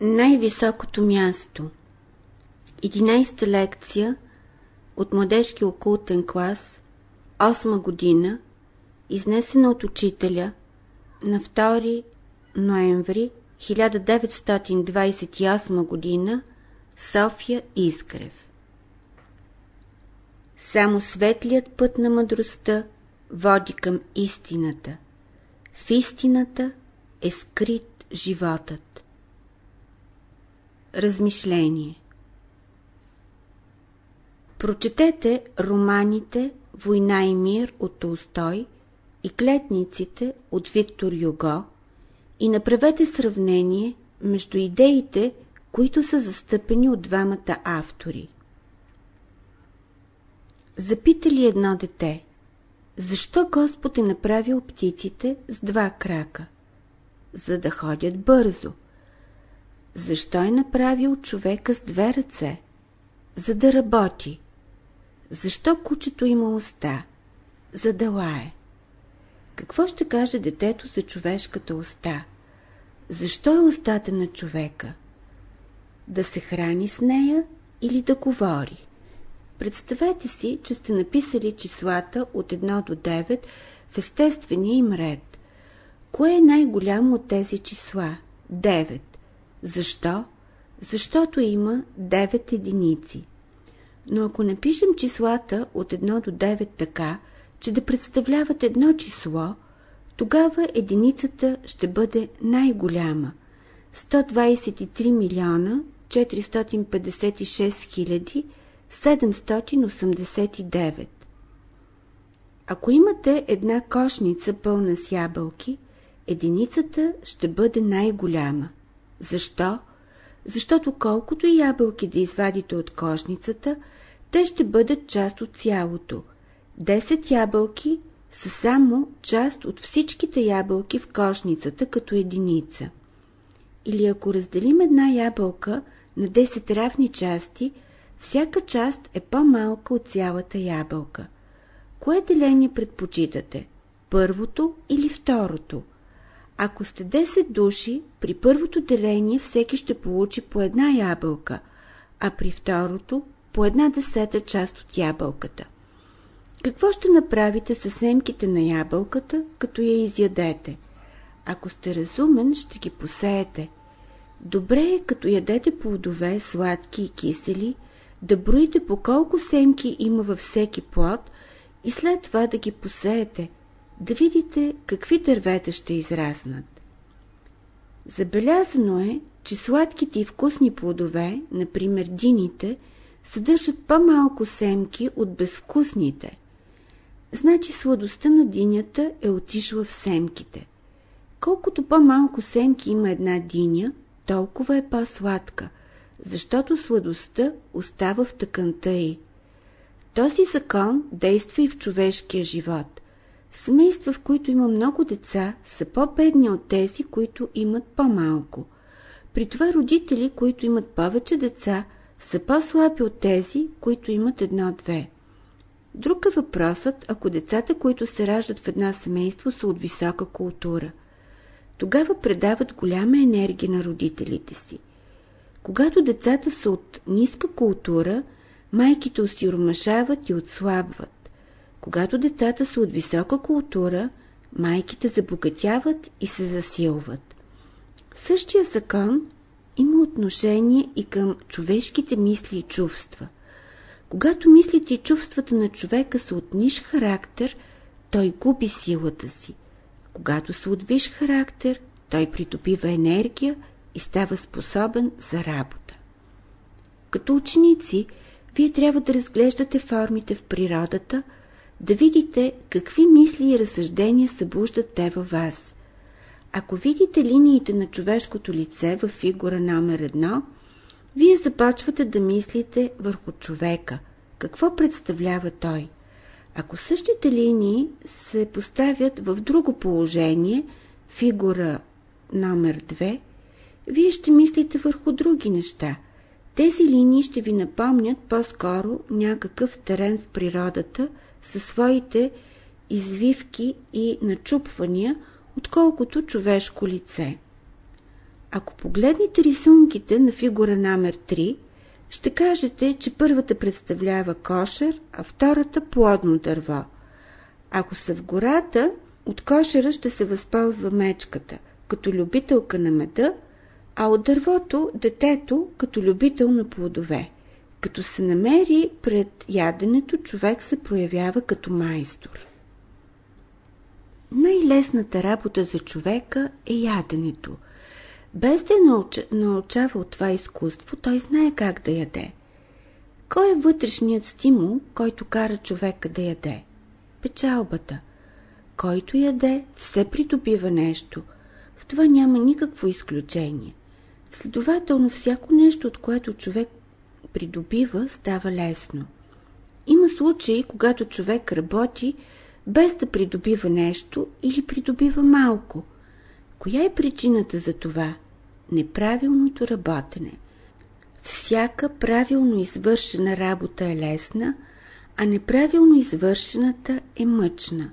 Най-високото място 11-та лекция от младежки окултен клас 8 година изнесена от учителя на 2 ноември 1928 година София Искрев Само светлият път на мъдростта води към истината. В истината е скрит животът. Размишление Прочетете романите Война и мир от Толстой и Клетниците от Виктор Юго и направете сравнение между идеите, които са застъпени от двамата автори. Запита ли едно дете, защо Господ е направил птиците с два крака? За да ходят бързо – защо е направил човека с две ръце? За да работи. Защо кучето има уста? За да лае. Какво ще каже детето за човешката уста? Защо е устата на човека? Да се храни с нея или да говори? Представете си, че сте написали числата от 1 до 9 в естествения им ред. Кое е най-голямо от тези числа? 9. Защо? Защото има 9 единици. Но ако напишем числата от 1 до 9 така, че да представляват едно число, тогава единицата ще бъде най-голяма. 123 милиона 456 хиляди 789. Ако имате една кошница пълна с ябълки, единицата ще бъде най-голяма. Защо? Защото колкото ябълки да извадите от кошницата, те ще бъдат част от цялото. Десет ябълки са само част от всичките ябълки в кошницата като единица. Или ако разделим една ябълка на 10 равни части, всяка част е по-малка от цялата ябълка. Кое деление предпочитате? Първото или второто? Ако сте 10 души, при първото деление всеки ще получи по една ябълка, а при второто по една десета част от ябълката. Какво ще направите с семките на ябълката, като я изядете? Ако сте разумен, ще ги посеете. Добре е, като ядете плодове, сладки и кисели, да броите по колко семки има във всеки плод и след това да ги посеете, да видите какви дървета ще израснат. Забелязано е, че сладките и вкусни плодове, например дините, съдържат по-малко семки от безвкусните. Значи сладостта на динята е отишла в семките. Колкото по-малко семки има една диня, толкова е по-сладка, защото сладостта остава в тъканта й. Този закон действа и в човешкия живот. Семейства, в които има много деца, са по-бедни от тези, които имат по-малко. При това родители, които имат повече деца, са по-слаби от тези, които имат едно-две. Друг е въпросът, ако децата, които се раждат в една семейство, са от висока култура. Тогава предават голяма енергия на родителите си. Когато децата са от ниска култура, майките осиромашават и отслабват. Когато децата са от висока култура, майките забогатяват и се засилват. Същия закон има отношение и към човешките мисли и чувства. Когато мислите и чувствата на човека са от ниш характер, той губи силата си. Когато са от виш характер, той придобива енергия и става способен за работа. Като ученици, вие трябва да разглеждате формите в природата – да видите какви мисли и разсъждения събуждат те във вас. Ако видите линиите на човешкото лице в фигура номер едно, вие започвате да мислите върху човека. Какво представлява той? Ако същите линии се поставят в друго положение, фигура номер 2, вие ще мислите върху други неща. Тези линии ще ви напомнят по-скоро някакъв терен в природата – със своите извивки и начупвания, отколкото човешко лице. Ако погледнете рисунките на фигура номер 3, ще кажете, че първата представлява кошер, а втората плодно дърво. Ако са в гората, от кошера ще се възползва мечката, като любителка на меда, а от дървото детето като любител на плодове. Като се намери пред яденето, човек се проявява като майстор. Най-лесната работа за човека е яденето. Без да е научава от това изкуство, той знае как да яде. Кой е вътрешният стимул, който кара човека да яде? Печалбата. Който яде, все придобива нещо. В това няма никакво изключение. Следователно, всяко нещо, от което човек придобива, става лесно. Има случаи, когато човек работи, без да придобива нещо или придобива малко. Коя е причината за това? Неправилното работене. Всяка правилно извършена работа е лесна, а неправилно извършената е мъчна.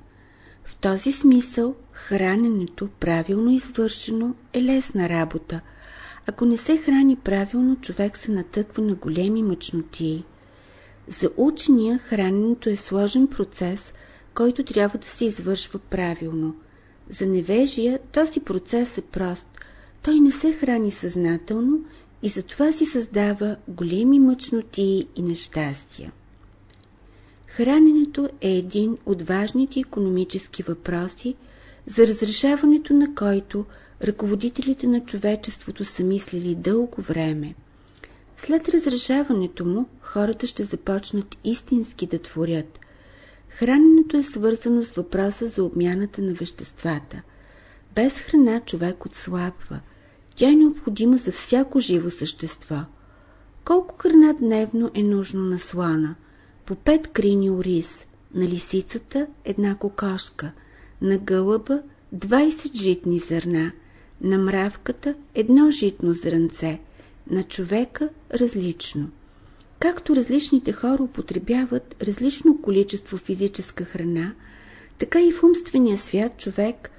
В този смисъл храненето, правилно извършено, е лесна работа. Ако не се храни правилно, човек се натъква на големи мъчноти. За учения храненето е сложен процес, който трябва да се извършва правилно. За невежия този процес е прост. Той не се храни съзнателно и затова си създава големи мъчноти и нещастия. Храненето е един от важните економически въпроси, за разрешаването на който ръководителите на човечеството са мислили дълго време. След разрешаването му, хората ще започнат истински да творят. Храненето е свързано с въпроса за обмяната на веществата. Без храна човек отслабва. Тя е необходима за всяко живо същество. Колко храна дневно е нужно на слона? По пет крини ориз, на лисицата една кокошка, на гълъба 20 житни зърна, на мравката едно житно зранце, на човека различно – Както различните хора употребяват различно количество физическа храна, така и в умствения свят човек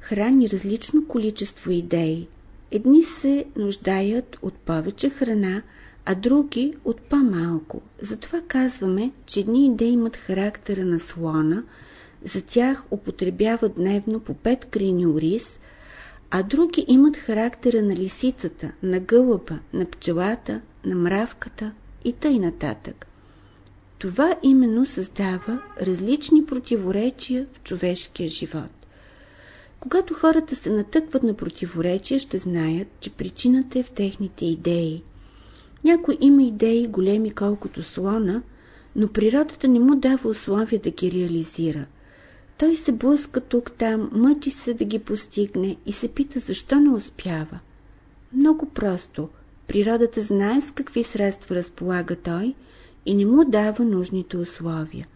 храни различно количество идеи. Едни се нуждаят от повече храна, а други от по-малко. Затова казваме, че едни идеи имат характера на слона, за тях употребяват дневно по 5 крини ориз, а други имат характера на лисицата, на гълъба, на пчелата, на мравката, и тъй нататък. Това именно създава различни противоречия в човешкия живот. Когато хората се натъкват на противоречия, ще знаят, че причината е в техните идеи. Някой има идеи големи колкото слона, но природата не му дава условия да ги реализира. Той се блъска тук-там, мъчи се да ги постигне и се пита защо не успява. Много просто – Природата знае с какви средства разполага той и не му дава нужните условия.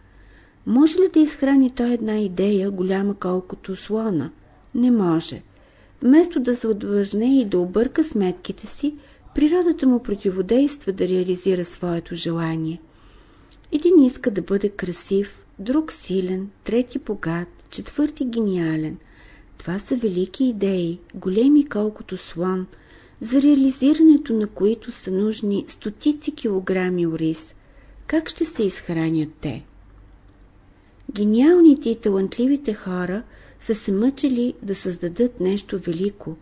Може ли да изхрани той една идея, голяма колкото слона? Не може. Вместо да се отвъжне и да обърка сметките си, природата му противодейства да реализира своето желание. Един иска да бъде красив, друг силен, трети богат, четвърти гениален. Това са велики идеи, големи колкото слон – за реализирането на които са нужни стотици килограми ориз. Как ще се изхранят те? Гениалните и талантливите хора са се мъчили да създадат нещо велико,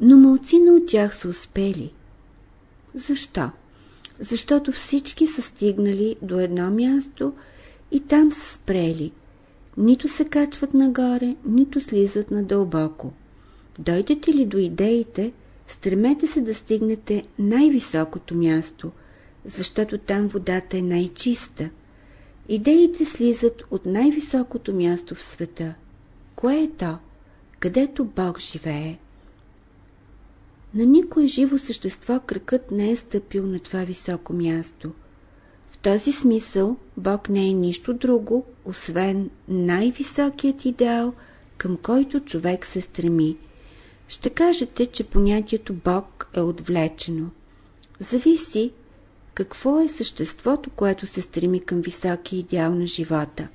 но малцина от тях са успели. Защо? Защото всички са стигнали до едно място и там са спрели. Нито се качват нагоре, нито слизат надълбоко. Дойдете ли до идеите, Стремете се да стигнете най-високото място, защото там водата е най-чиста. Идеите слизат от най-високото място в света. Кое е то? Където Бог живее. На никое живо същество кръкът не е стъпил на това високо място. Този смисъл Бог не е нищо друго, освен най-високият идеал, към който човек се стреми – ще кажете, че понятието Бог е отвлечено. Зависи какво е съществото, което се стреми към високи идеал на живота.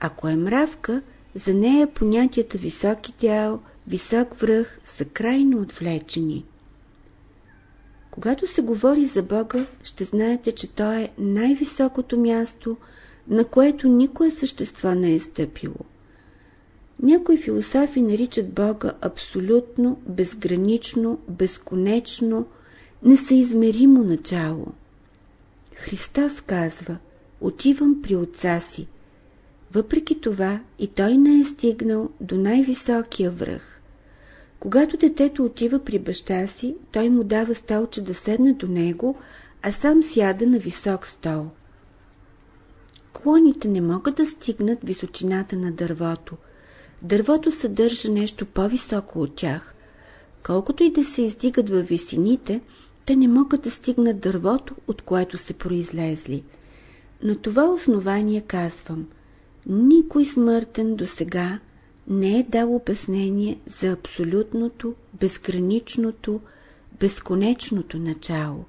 Ако е мравка, за нея понятията висок идеал, висок връх са крайно отвлечени. Когато се говори за Бога, ще знаете, че Той е най-високото място, на което никое същество не е стъпило. Някои философи наричат Бога абсолютно, безгранично, безконечно, несъизмеримо начало. Христос казва, отивам при отца си. Въпреки това и той не е стигнал до най-високия връх. Когато детето отива при баща си, той му дава столче да седне до него, а сам сяда на висок стол. Клоните не могат да стигнат височината на дървото. Дървото съдържа нещо по-високо от тях. Колкото и да се издигат във висините, те не могат да стигнат дървото, от което се произлезли. На това основание казвам, никой смъртен до сега не е дал обяснение за абсолютното, безграничното, безконечното начало.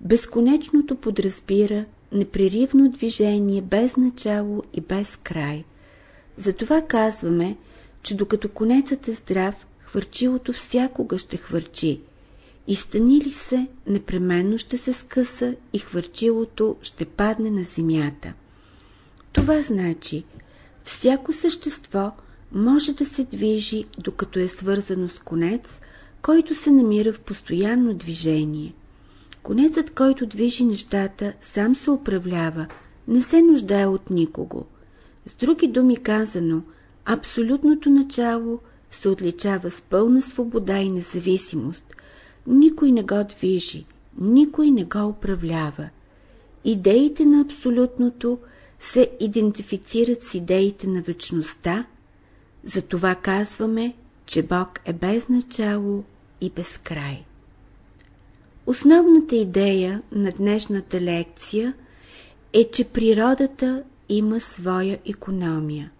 Безконечното подразбира непреривно движение без начало и без край. Затова казваме, че докато конецът е здрав, хвърчилото всякога ще хвърчи. И стани ли се, непременно ще се скъса и хвърчилото ще падне на земята. Това значи, всяко същество може да се движи, докато е свързано с конец, който се намира в постоянно движение. Конецът, който движи нещата, сам се управлява, не се нуждае от никого. С други думи казано, абсолютното начало се отличава с пълна свобода и независимост. Никой не го движи, никой не го управлява. Идеите на абсолютното се идентифицират с идеите на вечността, затова казваме, че Бог е без начало и без край. Основната идея на днешната лекция е, че природата има своя економия.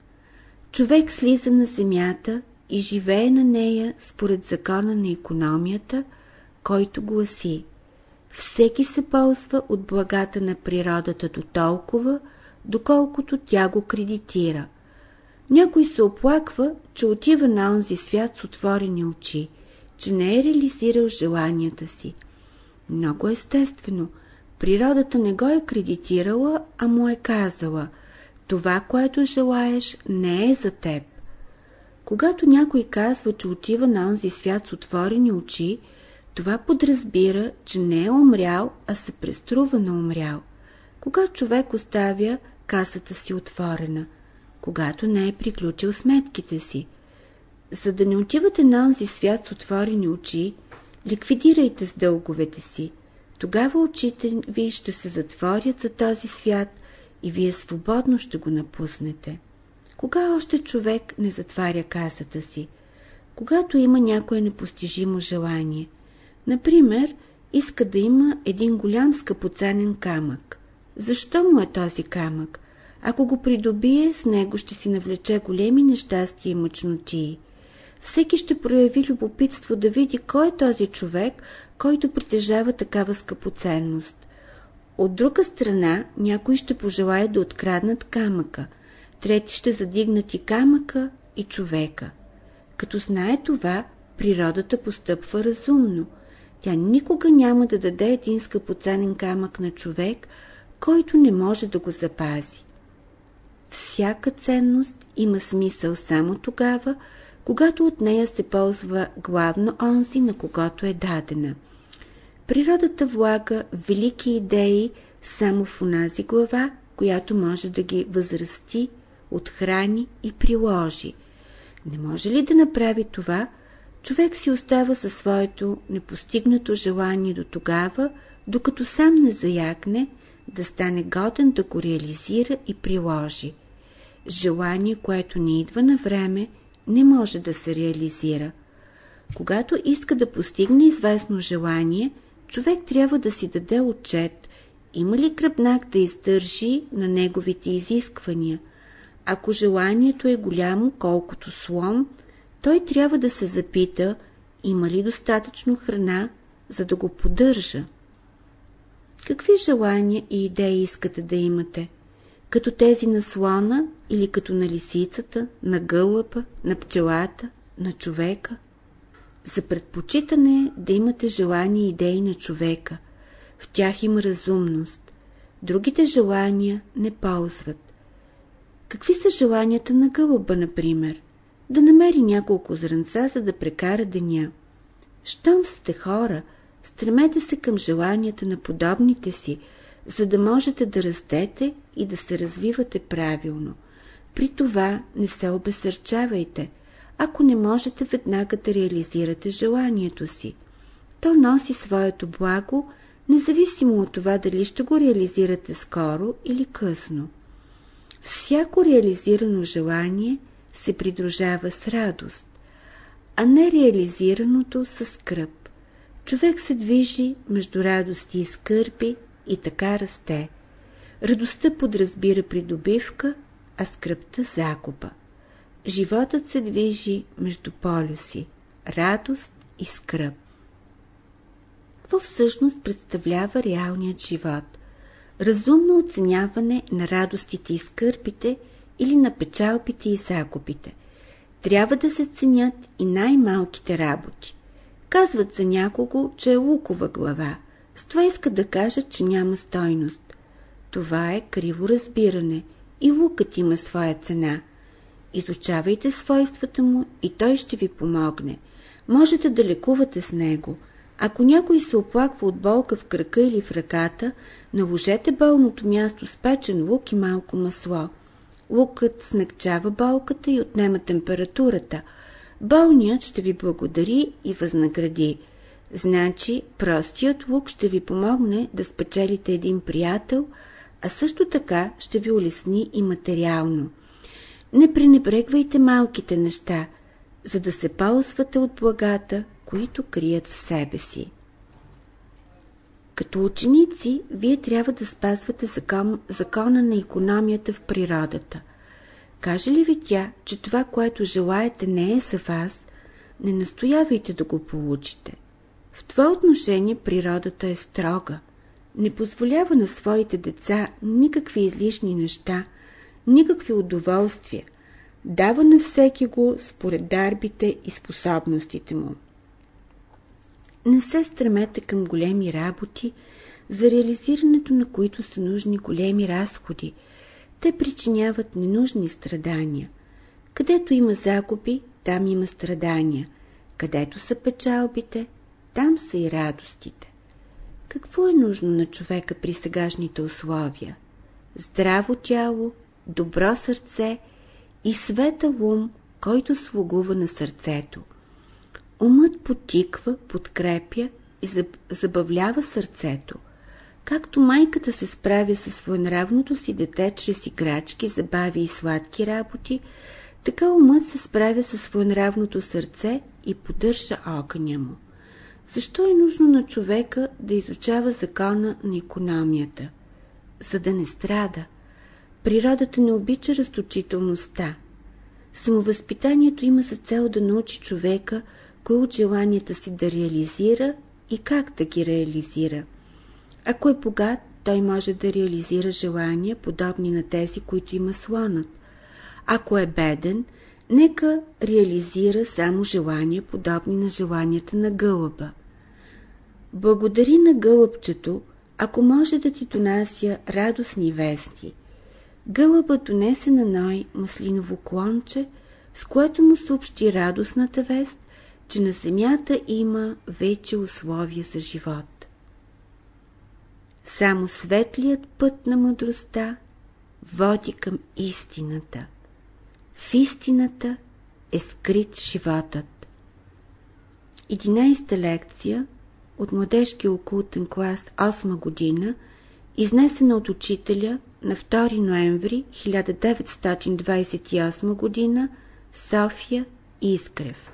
Човек слиза на земята и живее на нея според закона на економията, който гласи Всеки се ползва от благата на природата до толкова, доколкото тя го кредитира. Някой се оплаква, че отива на онзи свят с отворени очи, че не е реализирал желанията си. Много естествено. Природата не го е кредитирала, а му е казала това, което желаеш, не е за теб. Когато някой казва, че отива на онзи свят с отворени очи, това подразбира, че не е умрял, а се преструва на умрял. Когато човек оставя касата си отворена, когато не е приключил сметките си. За да не отивате на онзи свят с отворени очи, ликвидирайте с дълговете си. Тогава очите ви ще се затворят за този свят и вие свободно ще го напуснете. Кога още човек не затваря касата си? Когато има някое непостижимо желание. Например, иска да има един голям скъпоценен камък. Защо му е този камък? Ако го придобие, с него ще си навлече големи нещастия и мъчнотии. Всеки ще прояви любопитство да види кой е този човек, който притежава такава скъпоценност. От друга страна, някой ще пожелая да откраднат камъка, трети ще задигнат и камъка, и човека. Като знае това, природата постъпва разумно. Тя никога няма да даде един скъпоценен камък на човек, който не може да го запази. Всяка ценност има смисъл само тогава, когато от нея се ползва главно онзи, на когото е дадена. Природата влага велики идеи само в онази глава, която може да ги възрасти, отхрани и приложи. Не може ли да направи това, човек си остава със своето непостигнато желание до тогава, докато сам не заякне, да стане годен да го реализира и приложи. Желание, което не идва на време, не може да се реализира. Когато иска да постигне известно желание, човек трябва да си даде отчет, има ли гръбнак да издържи на неговите изисквания. Ако желанието е голямо колкото слон, той трябва да се запита, има ли достатъчно храна, за да го поддържа. Какви желания и идеи искате да имате? Като тези на слона или като на лисицата, на гълъба, на пчелата, на човека? За предпочитане да имате желания и идеи на човека. В тях има разумност. Другите желания не ползват. Какви са желанията на гълъба, например? Да намери няколко зранца, за да прекара деня. Щом сте хора, стремете се към желанията на подобните си, за да можете да растете и да се развивате правилно. При това не се обесърчавайте, ако не можете веднага да реализирате желанието си. То носи своето благо, независимо от това дали ще го реализирате скоро или късно. Всяко реализирано желание се придружава с радост, а не реализираното с скръп. Човек се движи между радости и скърби и така расте. Радостта подразбира придобивка, а скръпта закупа. Животът се движи между полюси – радост и скръп. Какво всъщност представлява реалният живот? Разумно оценяване на радостите и скърбите или на печалбите и закупите. Трябва да се ценят и най-малките работи. Казват за някого, че е лукова глава. С това иска да кажат, че няма стойност. Това е криво разбиране и лукът има своя цена. Изучавайте свойствата му и той ще ви помогне. Можете да лекувате с него. Ако някой се оплаква от болка в крака или в ръката, наложете болното място с печен лук и малко масло. Лукът смекчава болката и отнема температурата. Болният ще ви благодари и възнагради. Значи, простият лук ще ви помогне да спечелите един приятел, а също така ще ви улесни и материално. Не пренебрегвайте малките неща, за да се ползвате от благата, които крият в себе си. Като ученици, вие трябва да спазвате закон, закона на економията в природата. Каже ли ви тя, че това, което желаете, не е за вас, не настоявайте да го получите. В това отношение природата е строга. Не позволява на своите деца никакви излишни неща, никакви удоволствия. Дава на всеки го според дарбите и способностите му. Не се стремете към големи работи, за реализирането на които са нужни големи разходи. Те причиняват ненужни страдания. Където има закупи, там има страдания. Където са печалбите, там са и радостите. Какво е нужно на човека при сегашните условия? Здраво тяло, добро сърце и светъл ум, който слугува на сърцето. Умът потиква, подкрепя и забавлява сърцето. Както майката се справя със своенравното си дете чрез играчки, забави и сладки работи, така умът се справя със своенравното сърце и поддържа огъня му. Защо е нужно на човека да изучава закона на економията? За да не страда. Природата не обича разточителността. Самовъзпитанието има за цел да научи човека, кой от желанията си да реализира и как да ги реализира. Ако е богат, той може да реализира желания, подобни на тези, които има слонът. Ако е беден, нека реализира само желания, подобни на желанията на гълъба. Благодари на гълъбчето, ако може да ти донася радостни вести. Гълъбът донесе на Ной маслиново клонче, с което му съобщи радостната вест, че на земята има вече условия за живот. Само светлият път на мъдростта води към истината. В истината е скрит животът. 11 лекция от младежки окултен клас 8 година, изнесена от учителя на 2 ноември 1928 година, София Искрев.